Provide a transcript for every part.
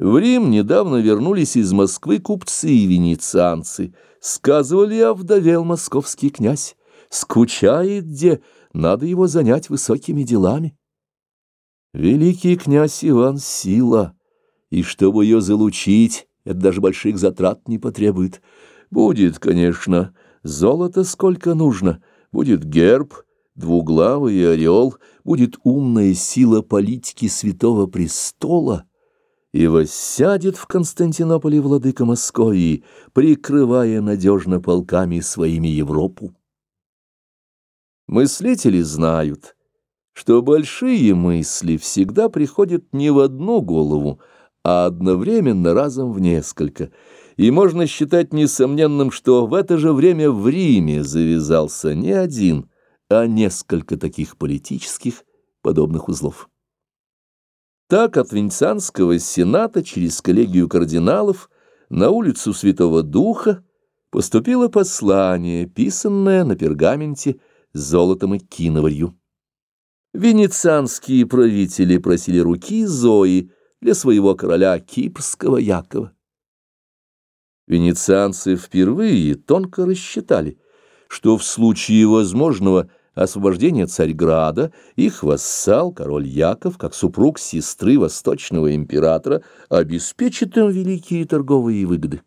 В Рим недавно вернулись из Москвы купцы и венецианцы. Сказывали, овдовел московский князь. Скучает где, надо его занять высокими делами. Великий князь Иван — сила, и чтобы ее залучить, это даже больших затрат не потребует. Будет, конечно, золото сколько нужно, будет герб, двуглавый орел, будет умная сила политики Святого Престола — и воссядет в Константинополе владыка Московии, прикрывая надежно полками своими Европу. Мыслители знают, что большие мысли всегда приходят не в одну голову, а одновременно разом в несколько, и можно считать несомненным, что в это же время в Риме завязался не один, а несколько таких политических подобных узлов. Так от Венецианского сената через коллегию кардиналов на улицу Святого Духа поступило послание, писанное на пергаменте золотом и киноварью. Венецианские правители просили руки Зои для своего короля Кипрского Якова. Венецианцы впервые тонко рассчитали, что в случае возможного освобождения Царьграда, их вассал, король Яков, как супруг сестры восточного императора, обеспечит им великие торговые выгоды.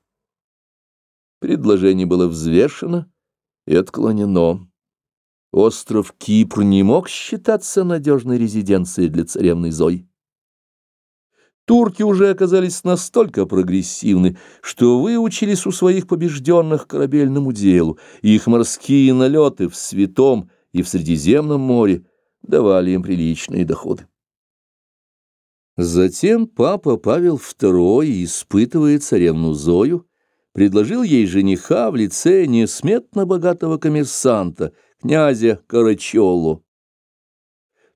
Предложение было взвешено и отклонено. Остров Кипр не мог считаться надежной резиденцией для царевны Зои. Турки уже оказались настолько прогрессивны, что выучились у своих побежденных корабельному делу, и их морские налеты в святом и в Средиземном море давали им приличные доходы. Затем папа Павел II, испытывая царевну Зою, предложил ей жениха в лице несметно богатого коммерсанта, князя Карачелло.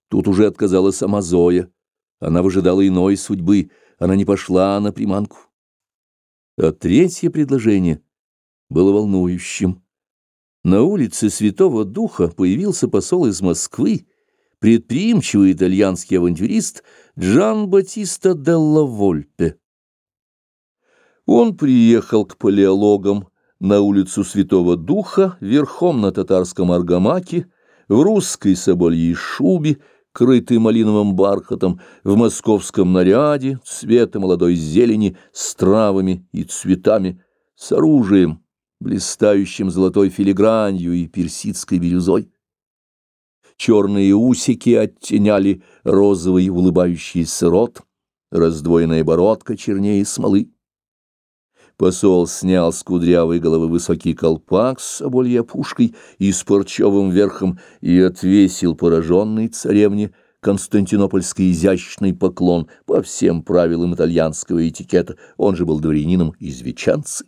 Тут уже отказала сама Зоя. Она выжидала иной судьбы, она не пошла на приманку. А третье предложение было волнующим. На улице Святого Духа появился посол из Москвы, предприимчивый итальянский авантюрист Джан Батиста Делла Вольпе. Он приехал к палеологам на улицу Святого Духа верхом на татарском аргамаке, в русской собольей шубе, крытой малиновым бархатом, в московском наряде, цвета молодой зелени, с травами и цветами, с оружием, блистающим золотой филигранью и персидской бирюзой. Черные усики оттеняли розовый улыбающийся рот, раздвоенная бородка чернее смолы. Посол снял с кудрявой головы высокий колпак с собольей опушкой и с парчевым верхом и отвесил пораженной царевне константинопольский изящный поклон по всем правилам итальянского этикета, он же был дворянином из Вечанцы.